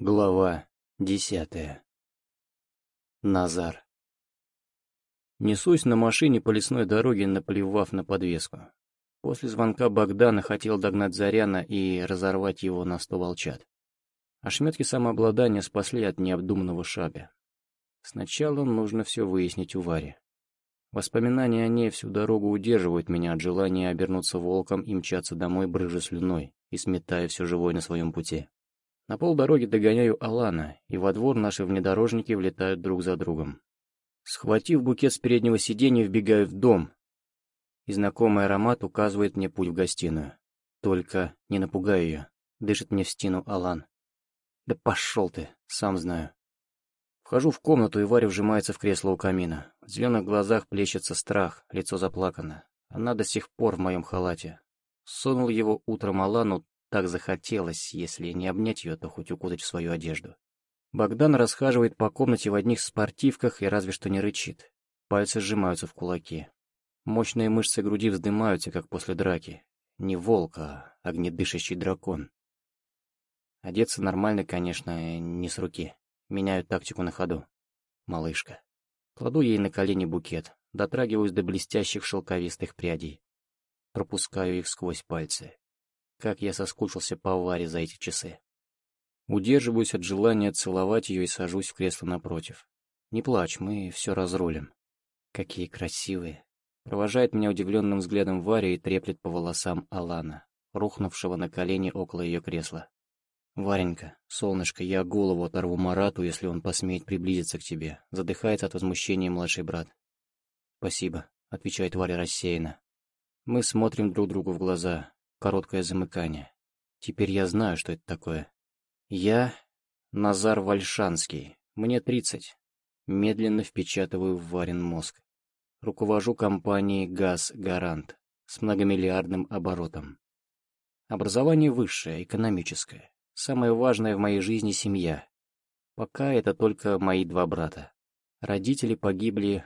Глава десятая. Назар. Несусь на машине по лесной дороге, наплевав на подвеску. После звонка Богдана хотел догнать Заряна и разорвать его на сто волчат. Ошметки самообладания спасли от необдуманного шага. Сначала нужно все выяснить у Вари. Воспоминания о ней всю дорогу удерживают меня от желания обернуться волком и мчаться домой брыжа слюной и сметая все живое на своем пути. На полдороги догоняю Алана, и во двор наши внедорожники влетают друг за другом. Схватив букет с переднего сиденья, вбегаю в дом, и знакомый аромат указывает мне путь в гостиную. Только не напугай ее, дышит мне в стену Алан. Да пошел ты, сам знаю. Вхожу в комнату, и Варя вжимается в кресло у камина. В зеленых глазах плещется страх, лицо заплакано. Она до сих пор в моем халате. Сунул его утром Алану, так захотелось, если не обнять ее, то хоть укутать в свою одежду. Богдан расхаживает по комнате в одних спортивках и разве что не рычит. Пальцы сжимаются в кулаки. Мощные мышцы груди вздымаются, как после драки. Не волк, а огнедышащий дракон. Одеться нормально, конечно, не с руки. Меняю тактику на ходу. Малышка. Кладу ей на колени букет, дотрагиваюсь до блестящих шелковистых прядей. Пропускаю их сквозь пальцы. Как я соскучился по Варе за эти часы. Удерживаюсь от желания целовать ее и сажусь в кресло напротив. Не плачь, мы все разрулим. Какие красивые. Провожает меня удивленным взглядом Варя и треплет по волосам Алана, рухнувшего на колени около ее кресла. «Варенька, солнышко, я голову оторву Марату, если он посмеет приблизиться к тебе», задыхается от возмущения младший брат. «Спасибо», — отвечает Варя рассеянно. Мы смотрим друг другу в глаза. Короткое замыкание. Теперь я знаю, что это такое. Я Назар Вальшанский. Мне 30. Медленно впечатываю в варен мозг. Руковожу компанией «Газ Гарант» с многомиллиардным оборотом. Образование высшее, экономическое. Самое важное в моей жизни — семья. Пока это только мои два брата. Родители погибли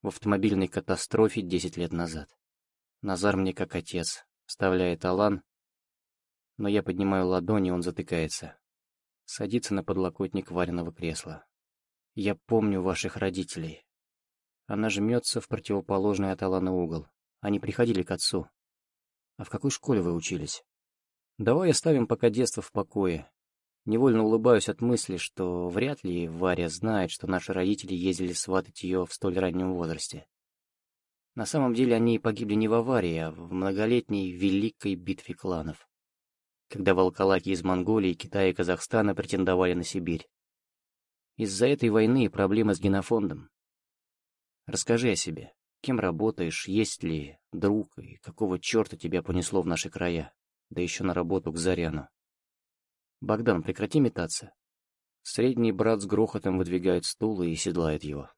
в автомобильной катастрофе 10 лет назад. Назар мне как отец, вставляет Алан, но я поднимаю ладони, он затыкается. Садится на подлокотник вареного кресла. Я помню ваших родителей. Она жмется в противоположный от Алана угол. Они приходили к отцу. А в какой школе вы учились? Давай оставим пока детство в покое. Невольно улыбаюсь от мысли, что вряд ли Варя знает, что наши родители ездили сватать ее в столь раннем возрасте. На самом деле они погибли не в аварии, а в многолетней великой битве кланов, когда волколаки из Монголии, Китая и Казахстана претендовали на Сибирь. Из-за этой войны проблемы с генофондом. Расскажи о себе. Кем работаешь, есть ли друг, и какого черта тебя понесло в наши края, да еще на работу к Заряну. Богдан, прекрати метаться. Средний брат с грохотом выдвигает стул и седлает его.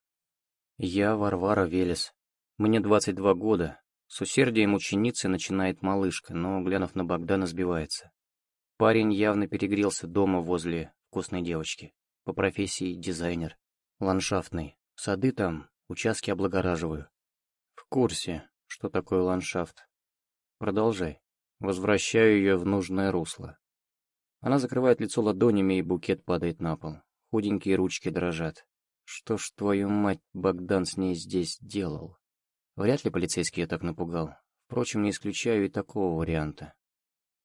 Я Варвара Велес, мне 22 года. С усердием ученицы начинает малышка, но, глянув на Богдана, сбивается. Парень явно перегрелся дома возле вкусной девочки. По профессии дизайнер. Ландшафтный. Сады там, участки облагораживаю. В курсе, что такое ландшафт. Продолжай. Возвращаю ее в нужное русло. Она закрывает лицо ладонями, и букет падает на пол. Худенькие ручки дрожат. Что ж твою мать Богдан с ней здесь делал? Вряд ли полицейский я так напугал. Впрочем, не исключаю и такого варианта.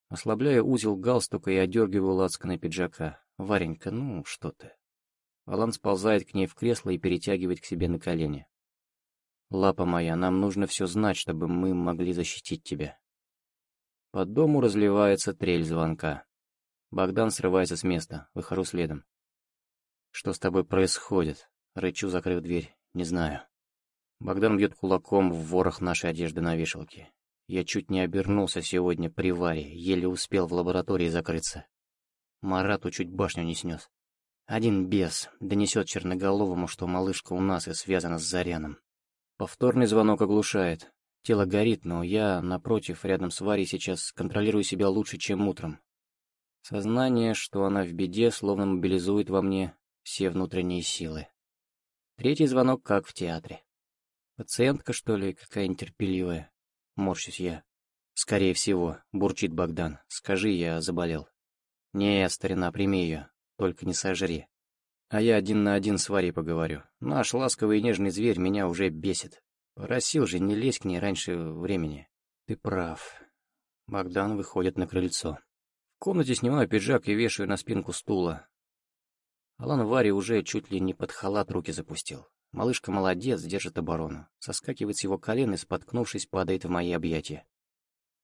Ослабляю узел галстука и одергиваю лацканы пиджака. «Варенька, ну что ты?» Алан сползает к ней в кресло и перетягивает к себе на колени. «Лапа моя, нам нужно все знать, чтобы мы могли защитить тебя». По дому разливается трель звонка. Богдан срывается с места, выхожу следом. «Что с тобой происходит?» Рычу, закрыв дверь. «Не знаю». Богдан бьет кулаком в ворох нашей одежды на вешалке. Я чуть не обернулся сегодня при варе, еле успел в лаборатории закрыться. Марату чуть башню не снес. Один бес донесет черноголовому, что малышка у нас и связана с Заряном. Повторный звонок оглушает. Тело горит, но я, напротив, рядом с Варей сейчас контролирую себя лучше, чем утром. Сознание, что она в беде, словно мобилизует во мне все внутренние силы. Третий звонок, как в театре. Пациентка, что ли, какая нетерпеливая? Морщусь я. Скорее всего, бурчит Богдан. Скажи, я заболел. Не, старина, прими ее. только не сожри. А я один на один с Варей поговорю. Наш ласковый и нежный зверь меня уже бесит. Просил же не лезь к ней раньше времени. Ты прав. Богдан выходит на крыльцо. В комнате снимаю пиджак и вешаю на спинку стула. Алан Варе уже чуть ли не под халат руки запустил. Малышка молодец, держит оборону. Соскакивает с его колен и, споткнувшись, падает в мои объятия.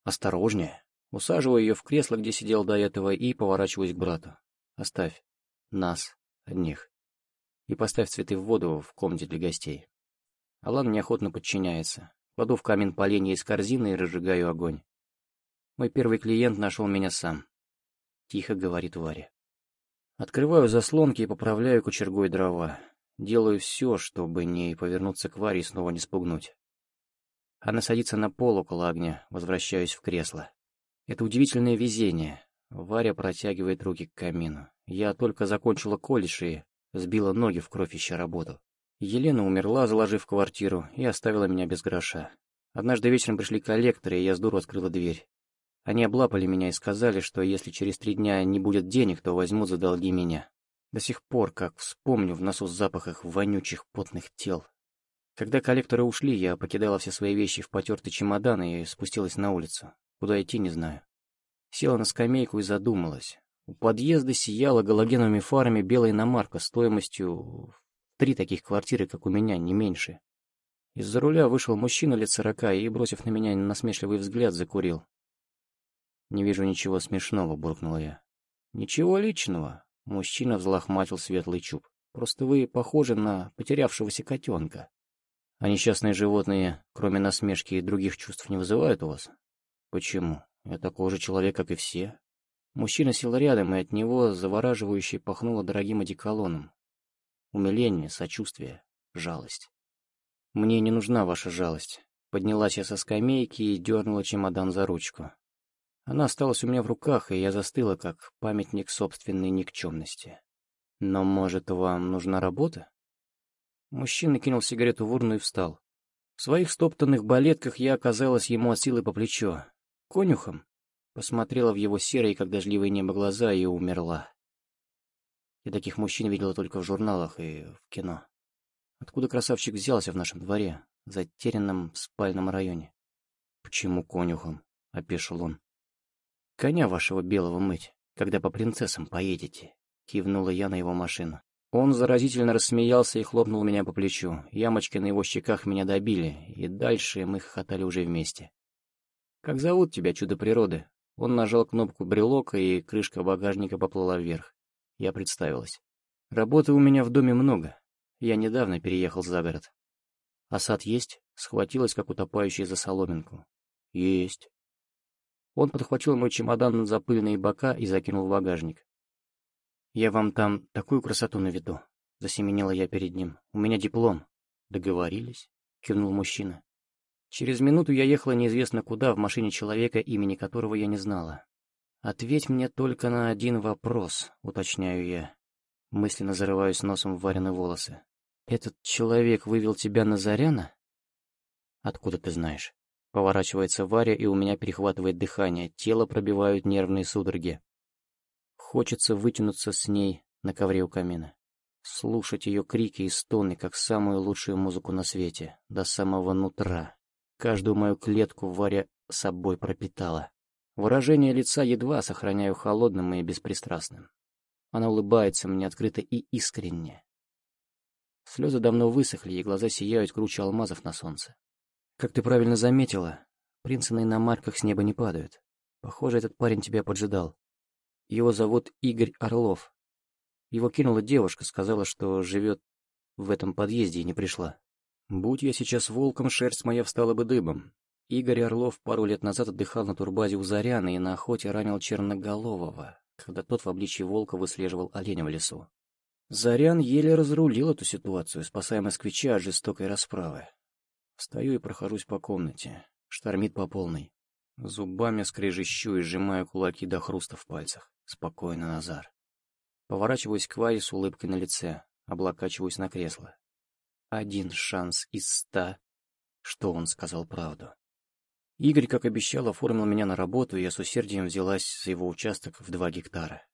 Осторожнее. Усаживаю ее в кресло, где сидел до этого, и поворачиваюсь к брату. Оставь. Нас. Одних. И поставь цветы в воду в комнате для гостей. Алан неохотно подчиняется. Кладу в камин поленья из корзины и разжигаю огонь. Мой первый клиент нашел меня сам. Тихо говорит Варя. Открываю заслонки и поправляю кучергой дрова. Делаю все, чтобы не повернуться к Варе и снова не спугнуть. Она садится на пол около огня, возвращаюсь в кресло. Это удивительное везение. Варя протягивает руки к камину. Я только закончила колледж и сбила ноги в кровь ища работу. Елена умерла, заложив квартиру, и оставила меня без гроша. Однажды вечером пришли коллекторы, и я с дуру открыла дверь. Они облапали меня и сказали, что если через три дня не будет денег, то возьмут за долги меня. До сих пор, как вспомню в носу запах их вонючих потных тел. Когда коллекторы ушли, я покидала все свои вещи в потертый чемодан и спустилась на улицу. Куда идти, не знаю. Села на скамейку и задумалась. У подъезда сияла галогеновыми фарами белая иномарка стоимостью три таких квартиры, как у меня, не меньше. Из-за руля вышел мужчина лет сорока и, бросив на меня насмешливый взгляд, закурил. «Не вижу ничего смешного», — буркнула я. «Ничего личного. Мужчина взлохматил светлый чуб. «Просто вы похожи на потерявшегося котенка. А несчастные животные, кроме насмешки и других чувств, не вызывают у вас? Почему? Я такой же человек, как и все». Мужчина сел рядом, и от него завораживающе пахнуло дорогим одеколоном. Умиление, сочувствие, жалость. «Мне не нужна ваша жалость». Поднялась я со скамейки и дернула чемодан за ручку. Она осталась у меня в руках, и я застыла, как памятник собственной никчемности. «Но, может, вам нужна работа?» Мужчина кинул сигарету в урну и встал. В своих стоптанных балетках я оказалась ему от силы по плечо. Конюхом посмотрела в его серые, как дождливое небо, глаза и умерла. Я таких мужчин видела только в журналах и в кино. Откуда красавчик взялся в нашем дворе, затерянном спальном районе? «Почему конюхом?» — опешил он. «Коня вашего белого мыть, когда по принцессам поедете», — кивнула я на его машину. Он заразительно рассмеялся и хлопнул меня по плечу. Ямочки на его щеках меня добили, и дальше мы хохотали уже вместе. «Как зовут тебя, чудо природы?» Он нажал кнопку брелока, и крышка багажника поплыла вверх. Я представилась. «Работы у меня в доме много. Я недавно переехал за город». «А сад есть?» — схватилась, как утопающая за соломинку. «Есть». Он подхватил мой чемодан за пыльные бока и закинул в багажник. «Я вам там такую красоту наведу», — засеменила я перед ним. «У меня диплом». «Договорились», — кивнул мужчина. Через минуту я ехала неизвестно куда в машине человека, имени которого я не знала. «Ответь мне только на один вопрос», — уточняю я. Мысленно зарываюсь носом в вареные волосы. «Этот человек вывел тебя на Заряна?» «Откуда ты знаешь?» Поворачивается Варя, и у меня перехватывает дыхание, тело пробивают нервные судороги. Хочется вытянуться с ней на ковре у камина. Слушать ее крики и стоны, как самую лучшую музыку на свете, до самого нутра. Каждую мою клетку Варя собой пропитала. Выражение лица едва сохраняю холодным и беспристрастным. Она улыбается мне открыто и искренне. Слезы давно высохли, и глаза сияют круче алмазов на солнце. Как ты правильно заметила, принцы на иномарках с неба не падают. Похоже, этот парень тебя поджидал. Его зовут Игорь Орлов. Его кинула девушка, сказала, что живет в этом подъезде и не пришла. Будь я сейчас волком, шерсть моя встала бы дыбом. Игорь Орлов пару лет назад отдыхал на турбазе у Заряна и на охоте ранил Черноголового, когда тот в обличье волка выслеживал оленя в лесу. Зарян еле разрулил эту ситуацию, спасая москвича от жестокой расправы. Стою и прохожусь по комнате. Штормит по полной. Зубами скрежещу и сжимаю кулаки до хруста в пальцах. Спокойно, Назар. Поворачиваюсь к Варе с улыбкой на лице. Облокачиваюсь на кресло. Один шанс из ста, что он сказал правду. Игорь, как обещал, оформил меня на работу, и я с усердием взялась за его участок в два гектара.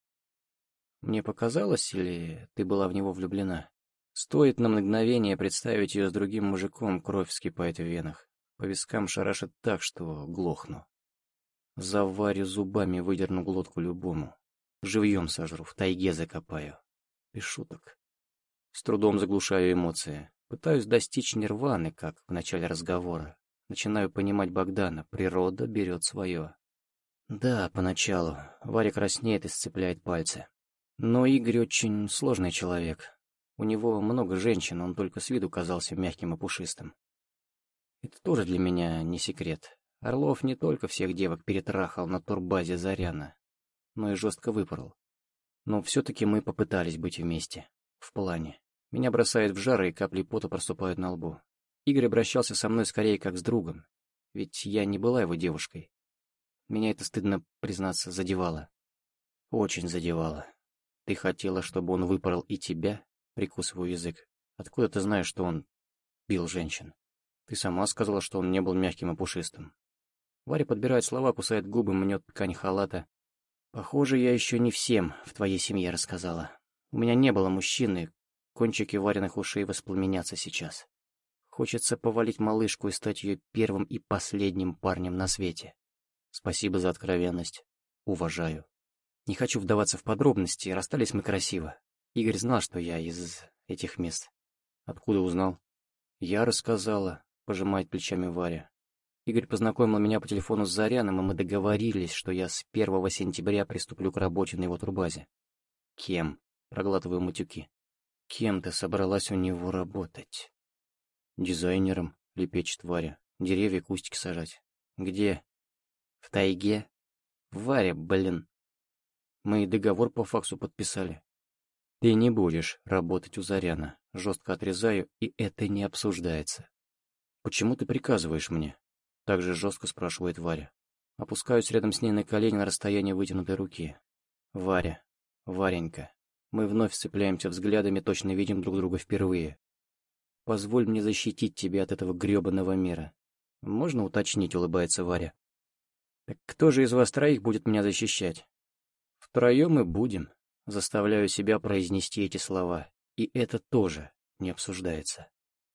Мне показалось, или ты была в него влюблена? Стоит на мгновение представить ее с другим мужиком, кровь вскипает в венах. По вискам шарашит так, что глохну. Заварю зубами, выдерну глотку любому. Живьем сожру, в тайге закопаю. Без шуток. С трудом заглушаю эмоции. Пытаюсь достичь нирваны, как в начале разговора. Начинаю понимать Богдана, природа берет свое. Да, поначалу. Варя краснеет и сцепляет пальцы. Но Игорь очень сложный человек. У него много женщин, он только с виду казался мягким и пушистым. Это тоже для меня не секрет. Орлов не только всех девок перетрахал на турбазе Заряна, но и жестко выпорол. Но все-таки мы попытались быть вместе. В плане. Меня бросает в жар, и капли пота проступают на лбу. Игорь обращался со мной скорее как с другом, ведь я не была его девушкой. Меня это, стыдно признаться, задевало. Очень задевало. Ты хотела, чтобы он выпорол и тебя? Прикусываю язык. Откуда ты знаешь, что он бил женщин? Ты сама сказала, что он не был мягким и пушистым. Варя подбирает слова, кусает губы, мнет ткань халата. Похоже, я еще не всем в твоей семье рассказала. У меня не было мужчины, кончики вареных ушей воспламенятся сейчас. Хочется повалить малышку и стать ее первым и последним парнем на свете. Спасибо за откровенность. Уважаю. Не хочу вдаваться в подробности, расстались мы красиво. Игорь знал, что я из этих мест. Откуда узнал? Я рассказала, пожимает плечами Варя. Игорь познакомил меня по телефону с Заряном, и мы договорились, что я с 1 сентября приступлю к работе на его турбазе. Кем? Проглатываю матюки. Кем ты собралась у него работать? Дизайнером, лепечет Варя. Деревья, кустики сажать. Где? В тайге? Варя, блин. Мы и договор по факсу подписали. Ты не будешь работать у Заряна. Жестко отрезаю, и это не обсуждается. Почему ты приказываешь мне? Также жестко спрашивает Варя. Опускаюсь рядом с ней на колени на расстоянии вытянутой руки. Варя, Варенька, мы вновь сцепляемся взглядами, точно видим друг друга впервые. Позволь мне защитить тебя от этого грёбаного мира. Можно уточнить, улыбается Варя. Так кто же из вас троих будет меня защищать? Втроем и будем. Заставляю себя произнести эти слова. И это тоже не обсуждается.